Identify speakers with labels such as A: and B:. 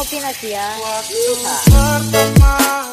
A: Novi Nadia.
B: Waktu pertama